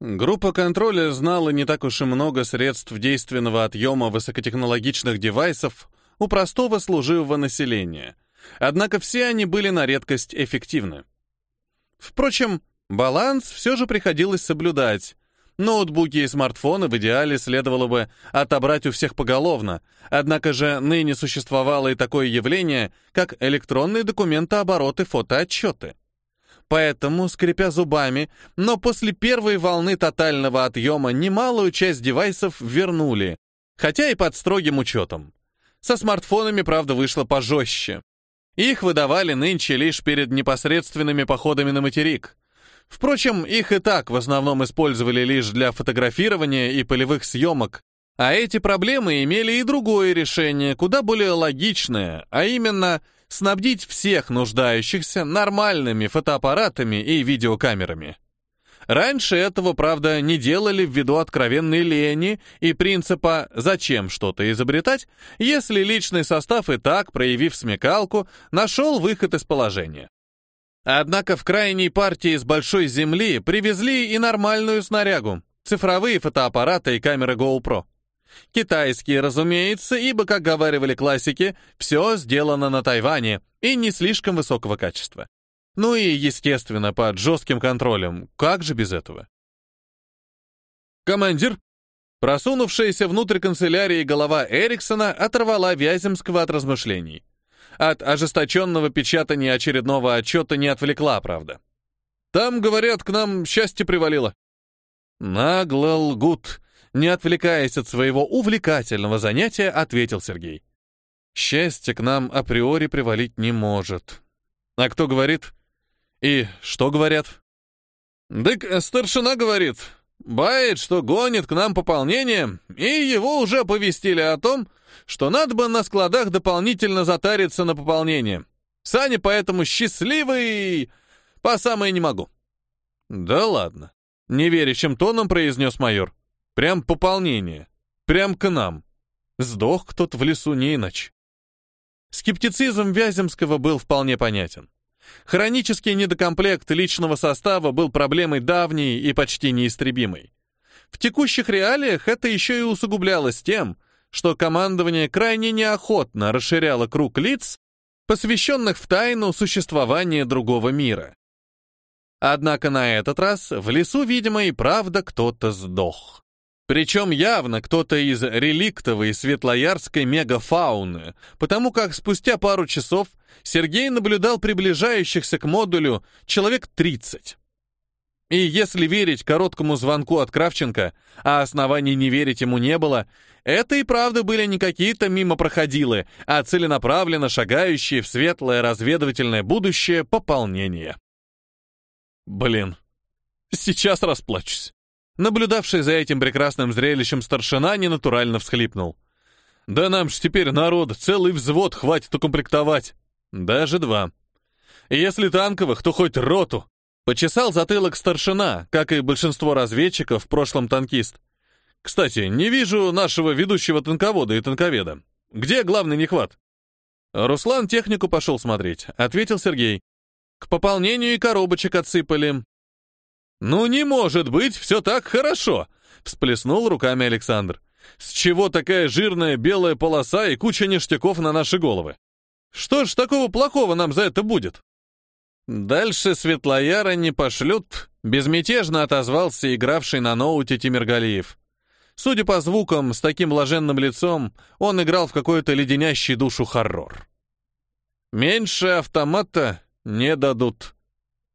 Группа контроля знала не так уж и много средств действенного отъема высокотехнологичных девайсов у простого служивого населения, однако все они были на редкость эффективны. Впрочем, баланс все же приходилось соблюдать. Ноутбуки и смартфоны в идеале следовало бы отобрать у всех поголовно, однако же ныне существовало и такое явление, как электронные документообороты фотоотчеты. Поэтому, скрипя зубами, но после первой волны тотального отъема немалую часть девайсов вернули, хотя и под строгим учетом. Со смартфонами, правда, вышло пожестче. Их выдавали нынче лишь перед непосредственными походами на материк. Впрочем, их и так в основном использовали лишь для фотографирования и полевых съемок, а эти проблемы имели и другое решение, куда более логичное, а именно – снабдить всех нуждающихся нормальными фотоаппаратами и видеокамерами. Раньше этого, правда, не делали ввиду откровенной лени и принципа «зачем что-то изобретать», если личный состав и так, проявив смекалку, нашел выход из положения. Однако в крайней партии с большой земли привезли и нормальную снарягу — цифровые фотоаппараты и камеры GoPro. Китайские, разумеется, ибо, как говаривали классики, все сделано на Тайване и не слишком высокого качества. Ну и, естественно, под жестким контролем. Как же без этого? Командир, просунувшаяся внутрь канцелярии голова Эриксона оторвала Вяземского от размышлений. От ожесточенного печатания очередного отчета не отвлекла, правда. Там, говорят, к нам счастье привалило. Нагло лгут, не отвлекаясь от своего увлекательного занятия, ответил Сергей. Счастье к нам априори привалить не может. А кто говорит? И что говорят? Дык старшина говорит, бает, что гонит к нам пополнение, и его уже повестили о том, что надо бы на складах дополнительно затариться на пополнение. Саня поэтому счастливый, по самое не могу. Да ладно. Неверящим тоном произнес майор. Прям пополнение. Прям к нам. Сдох кто-то в лесу не иначе. Скептицизм Вяземского был вполне понятен. Хронический недокомплект личного состава был проблемой давней и почти неистребимой. В текущих реалиях это еще и усугублялось тем, что командование крайне неохотно расширяло круг лиц, посвященных в тайну существования другого мира. Однако на этот раз в лесу, видимо, и правда кто-то сдох. Причем явно кто-то из реликтовой светлоярской мегафауны, потому как спустя пару часов Сергей наблюдал приближающихся к модулю человек 30. И если верить короткому звонку от Кравченко, а оснований не верить ему не было, это и правда были не какие-то мимо проходилы, а целенаправленно шагающие в светлое разведывательное будущее пополнение. Блин, сейчас расплачусь. Наблюдавший за этим прекрасным зрелищем старшина ненатурально всхлипнул. «Да нам ж теперь народ целый взвод хватит укомплектовать. Даже два. Если танковых, то хоть роту». Почесал затылок старшина, как и большинство разведчиков, в прошлом танкист. «Кстати, не вижу нашего ведущего танковода и танковеда. Где главный нехват?» Руслан технику пошел смотреть, ответил Сергей. К пополнению и коробочек отсыпали. «Ну не может быть все так хорошо!» — всплеснул руками Александр. «С чего такая жирная белая полоса и куча ништяков на наши головы? Что ж такого плохого нам за это будет?» «Дальше Светлояра не пошлют», — безмятежно отозвался игравший на ноуте Тимиргалиев. Судя по звукам, с таким блаженным лицом он играл в какой-то леденящий душу хоррор. «Меньше автомата не дадут».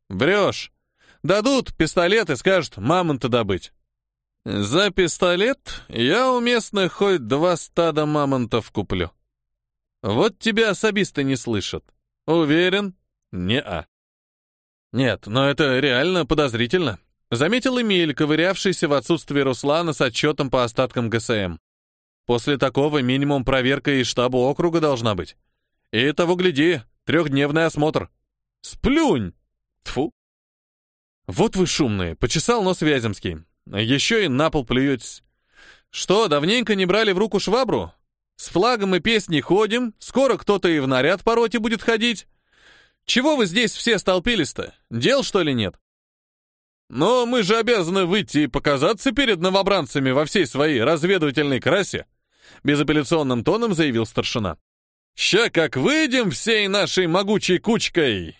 «Врешь», Дадут пистолет и скажут мамонта добыть. За пистолет я у местных хоть два стада мамонтов куплю. Вот тебя особисто не слышат. Уверен? Не-а. Нет, но это реально подозрительно. Заметил Эмиль, ковырявшийся в отсутствии Руслана с отчетом по остаткам ГСМ. После такого минимум проверка из штаба округа должна быть. И того гляди, трехдневный осмотр. Сплюнь! Тфу. «Вот вы шумные!» — почесал нос Вяземский. «Еще и на пол плюетесь. Что, давненько не брали в руку швабру? С флагом и песней ходим, скоро кто-то и в наряд по роте будет ходить. Чего вы здесь все столпились-то? Дел, что ли, нет?» Но мы же обязаны выйти и показаться перед новобранцами во всей своей разведывательной красе, безапелляционным тоном заявил старшина. Ща как выйдем всей нашей могучей кучкой.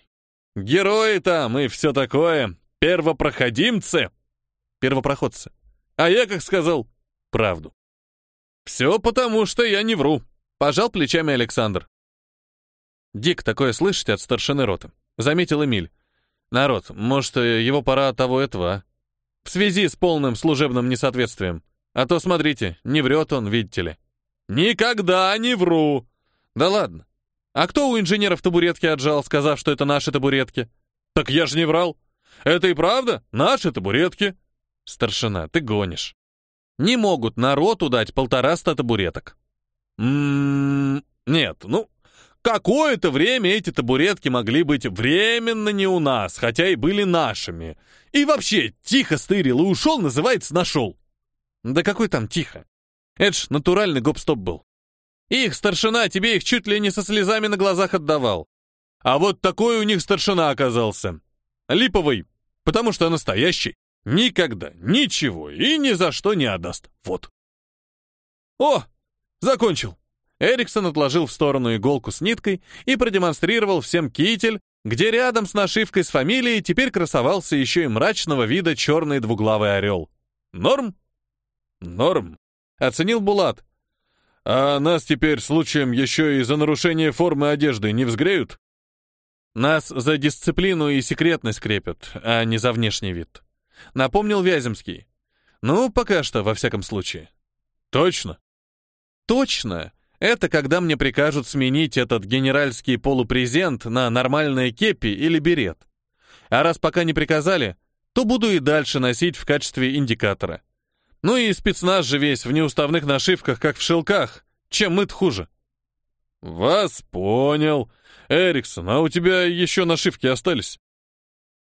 Герои там и все такое, первопроходимцы. Первопроходцы. А я, как сказал, правду. Все потому, что я не вру, пожал плечами Александр. Дик такое слышите от старшины роты, заметил Эмиль. Народ, может, его пора того этого, а? В связи с полным служебным несоответствием. А то, смотрите, не врет он, видите ли. Никогда не вру. Да ладно. А кто у инженеров табуретки отжал, сказав, что это наши табуретки? Так я же не врал. Это и правда наши табуретки. Старшина, ты гонишь. Не могут народу дать полтораста табуреток. Ммм, нет, ну, Какое-то время эти табуретки могли быть временно не у нас, хотя и были нашими. И вообще, тихо стырил и ушел, называется, нашел. Да какой там тихо? Это ж натуральный гоп-стоп был. Их старшина тебе их чуть ли не со слезами на глазах отдавал. А вот такой у них старшина оказался. Липовый, потому что настоящий. Никогда, ничего и ни за что не отдаст. Вот. О, закончил. Эриксон отложил в сторону иголку с ниткой и продемонстрировал всем китель, где рядом с нашивкой с фамилией теперь красовался еще и мрачного вида черный двуглавый орел. «Норм?» «Норм», — оценил Булат. «А нас теперь случаем еще и за нарушение формы одежды не взгреют?» «Нас за дисциплину и секретность крепят, а не за внешний вид», — напомнил Вяземский. «Ну, пока что, во всяком случае». «Точно?» «Точно!» Это когда мне прикажут сменить этот генеральский полупрезент на нормальное кепи или берет. А раз пока не приказали, то буду и дальше носить в качестве индикатора. Ну и спецназ же весь в неуставных нашивках, как в шелках. Чем мы-то хуже? Вас понял. Эриксон, а у тебя еще нашивки остались?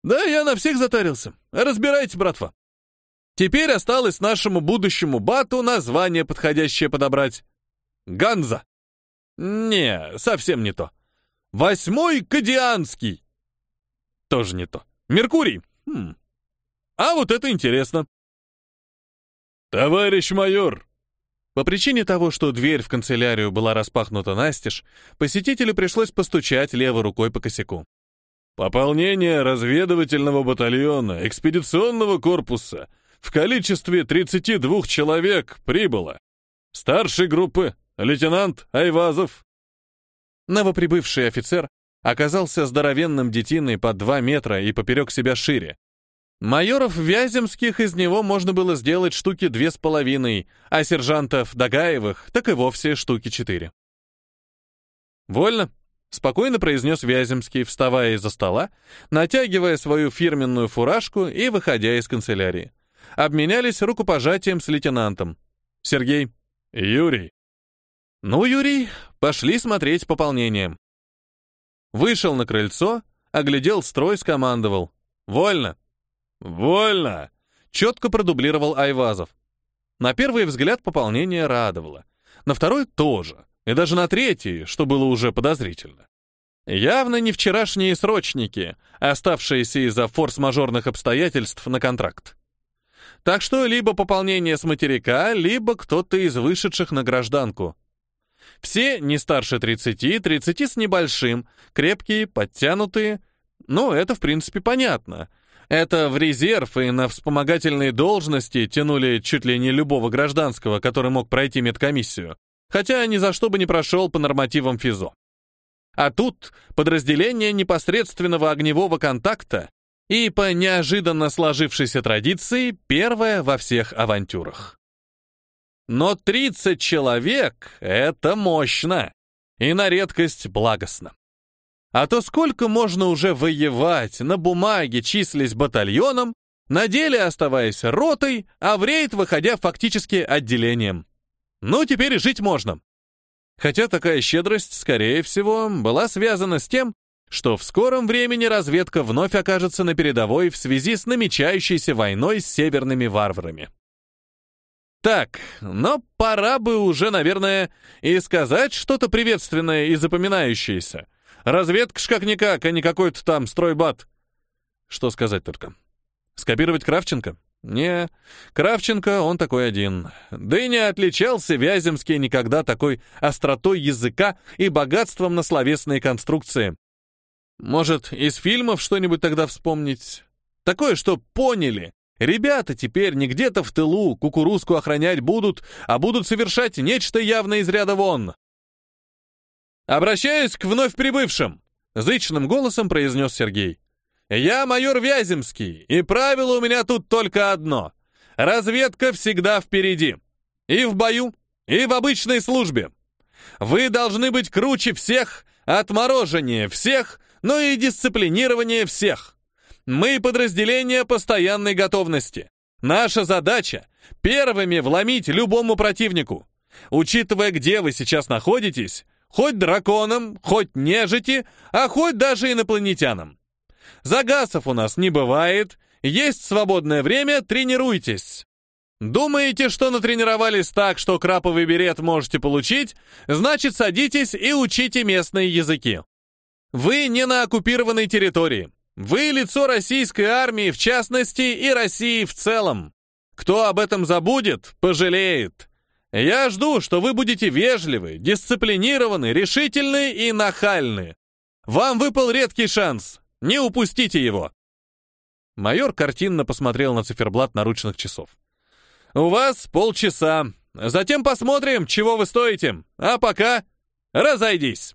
Да, я на всех затарился. Разбирайте, братва. Теперь осталось нашему будущему бату название подходящее подобрать. Ганза. Не, совсем не то. Восьмой Кадианский. Тоже не то. Меркурий. Хм. А вот это интересно. Товарищ майор. По причине того, что дверь в канцелярию была распахнута настежь, посетителю пришлось постучать левой рукой по косяку. Пополнение разведывательного батальона экспедиционного корпуса в количестве 32 человек прибыло. Старшей группы «Лейтенант Айвазов!» Новоприбывший офицер оказался здоровенным детиной по два метра и поперек себя шире. Майоров Вяземских из него можно было сделать штуки две с половиной, а сержантов Дагаевых так и вовсе штуки четыре. «Вольно», — спокойно произнес Вяземский, вставая из-за стола, натягивая свою фирменную фуражку и выходя из канцелярии. Обменялись рукопожатием с лейтенантом. «Сергей». «Юрий». Ну, Юрий, пошли смотреть пополнение. Вышел на крыльцо, оглядел строй, скомандовал. «Вольно!» «Вольно!» — четко продублировал Айвазов. На первый взгляд пополнение радовало. На второй тоже. И даже на третий, что было уже подозрительно. Явно не вчерашние срочники, оставшиеся из-за форс-мажорных обстоятельств на контракт. Так что либо пополнение с материка, либо кто-то из вышедших на гражданку. Все не старше 30, 30 с небольшим, крепкие, подтянутые. Ну, это, в принципе, понятно. Это в резерв и на вспомогательные должности тянули чуть ли не любого гражданского, который мог пройти медкомиссию, хотя ни за что бы не прошел по нормативам ФИЗО. А тут подразделение непосредственного огневого контакта и по неожиданно сложившейся традиции первое во всех авантюрах. Но 30 человек — это мощно и на редкость благостно. А то сколько можно уже воевать, на бумаге числись батальоном, на деле оставаясь ротой, а в рейд выходя фактически отделением. Ну, теперь и жить можно. Хотя такая щедрость, скорее всего, была связана с тем, что в скором времени разведка вновь окажется на передовой в связи с намечающейся войной с северными варварами. Так, но пора бы уже, наверное, и сказать что-то приветственное и запоминающееся. Разведка ж как-никак, а не какой-то там стройбат. Что сказать только. Скопировать Кравченко? Не, Кравченко, он такой один. Да и не отличался Вяземский никогда такой остротой языка и богатством на словесные конструкции. Может, из фильмов что-нибудь тогда вспомнить? Такое, что поняли. Ребята теперь не где-то в тылу кукурузку охранять будут, а будут совершать нечто явно из ряда вон. «Обращаюсь к вновь прибывшим», — зычным голосом произнес Сергей. «Я майор Вяземский, и правило у меня тут только одно. Разведка всегда впереди. И в бою, и в обычной службе. Вы должны быть круче всех, отмороженнее всех, но и дисциплинирование всех. Мы подразделение постоянной готовности. Наша задача — первыми вломить любому противнику. Учитывая, где вы сейчас находитесь, хоть драконам, хоть нежити, а хоть даже инопланетянам. Загасов у нас не бывает, есть свободное время, тренируйтесь. Думаете, что натренировались так, что краповый берет можете получить? Значит, садитесь и учите местные языки. Вы не на оккупированной территории. Вы лицо российской армии в частности и России в целом. Кто об этом забудет, пожалеет. Я жду, что вы будете вежливы, дисциплинированы, решительны и нахальны. Вам выпал редкий шанс. Не упустите его!» Майор картинно посмотрел на циферблат наручных часов. «У вас полчаса. Затем посмотрим, чего вы стоите. А пока разойдись!»